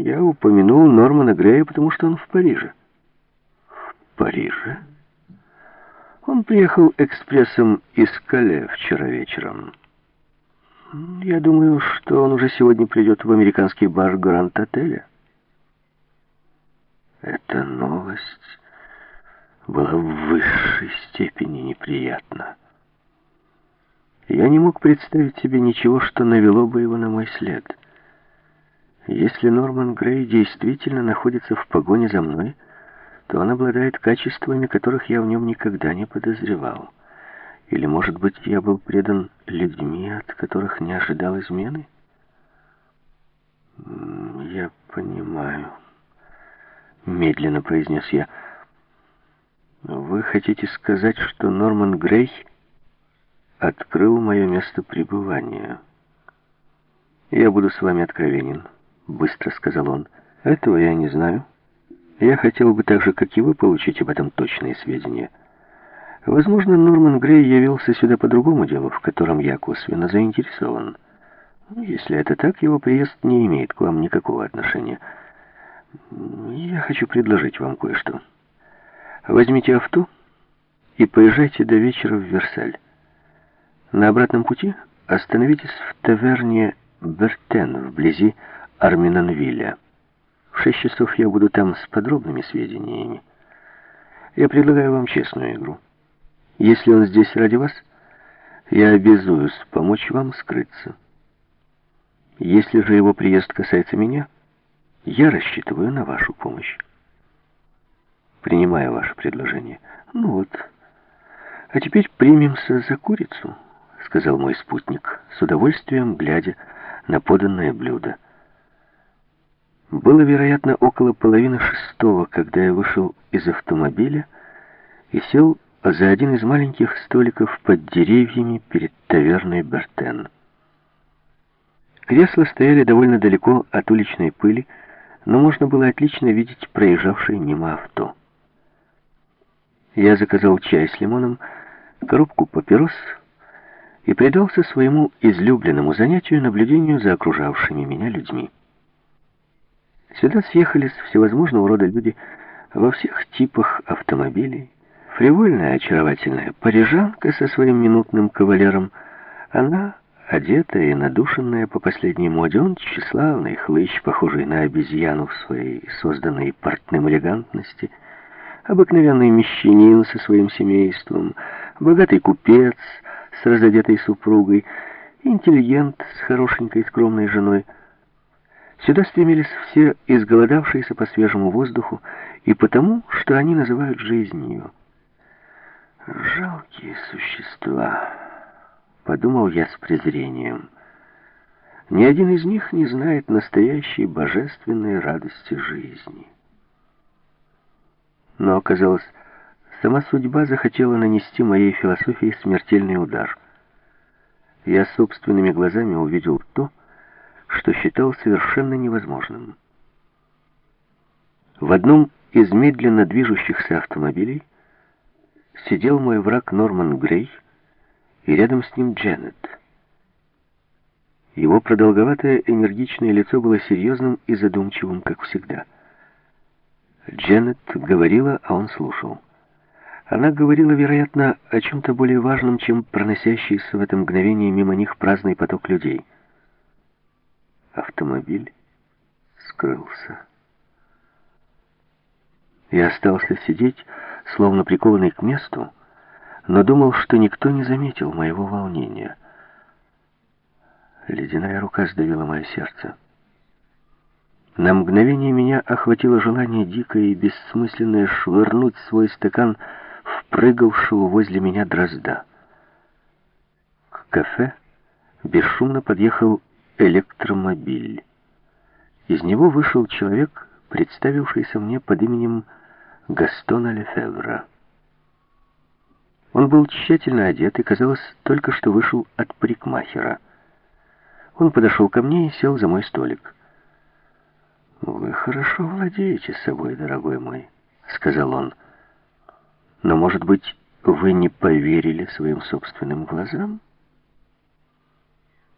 Я упомянул Нормана Грея, потому что он в Париже. В Париже? Он приехал экспрессом из Кале вчера вечером. Я думаю, что он уже сегодня придет в американский бар Гранд-отеля. Эта новость была в высшей степени неприятна. Я не мог представить себе ничего, что навело бы его на мой след. Если Норман Грей действительно находится в погоне за мной, то он обладает качествами, которых я в нем никогда не подозревал. Или, может быть, я был предан людьми, от которых не ожидал измены? «Я понимаю», — медленно произнес я. «Вы хотите сказать, что Норман Грей открыл мое место пребывания?» «Я буду с вами откровенен», — быстро сказал он. «Этого я не знаю. Я хотел бы так же, как и вы, получить об этом точные сведения». Возможно, Норман Грей явился сюда по другому делу, в котором я косвенно заинтересован. Если это так, его приезд не имеет к вам никакого отношения. Я хочу предложить вам кое-что. Возьмите авто и поезжайте до вечера в Версаль. На обратном пути остановитесь в таверне Бертен, вблизи Арминанвилля. В шесть часов я буду там с подробными сведениями. Я предлагаю вам честную игру. Если он здесь ради вас, я обязуюсь помочь вам скрыться. Если же его приезд касается меня, я рассчитываю на вашу помощь. Принимаю ваше предложение. Ну вот. А теперь примемся за курицу, сказал мой спутник, с удовольствием глядя на поданное блюдо. Было, вероятно, около половины шестого, когда я вышел из автомобиля и сел за один из маленьких столиков под деревьями перед таверной Бертен. Кресла стояли довольно далеко от уличной пыли, но можно было отлично видеть проезжавшие мимо авто. Я заказал чай с лимоном, коробку папирос и предался своему излюбленному занятию наблюдению за окружавшими меня людьми. Сюда съехались всевозможного рода люди во всех типах автомобилей, Фривольная, очаровательная парижанка со своим минутным кавалером, она, одетая и надушенная по последней моде, он тщеславный хлыщ, похожий на обезьяну в своей созданной портным элегантности, обыкновенный мещанин со своим семейством, богатый купец с разодетой супругой, интеллигент с хорошенькой скромной женой. Сюда стремились все изголодавшиеся по свежему воздуху и потому, что они называют жизнью. «Жалкие существа», — подумал я с презрением. «Ни один из них не знает настоящей божественной радости жизни». Но оказалось, сама судьба захотела нанести моей философии смертельный удар. Я собственными глазами увидел то, что считал совершенно невозможным. В одном из медленно движущихся автомобилей сидел мой враг Норман Грей, и рядом с ним Дженнет. Его продолговатое энергичное лицо было серьезным и задумчивым, как всегда. Дженнет говорила, а он слушал. Она говорила, вероятно, о чем-то более важном, чем проносящийся в это мгновение мимо них праздный поток людей. Автомобиль скрылся. Я остался сидеть, словно прикованный к месту, но думал, что никто не заметил моего волнения. Ледяная рука сдавила мое сердце. На мгновение меня охватило желание дикое и бессмысленное швырнуть свой стакан в прыгавшего возле меня дрозда. К кафе бесшумно подъехал электромобиль. Из него вышел человек, представившийся мне под именем Гастона Лефевра. Он был тщательно одет и, казалось, только что вышел от парикмахера. Он подошел ко мне и сел за мой столик. «Вы хорошо владеете собой, дорогой мой», — сказал он. «Но, может быть, вы не поверили своим собственным глазам?»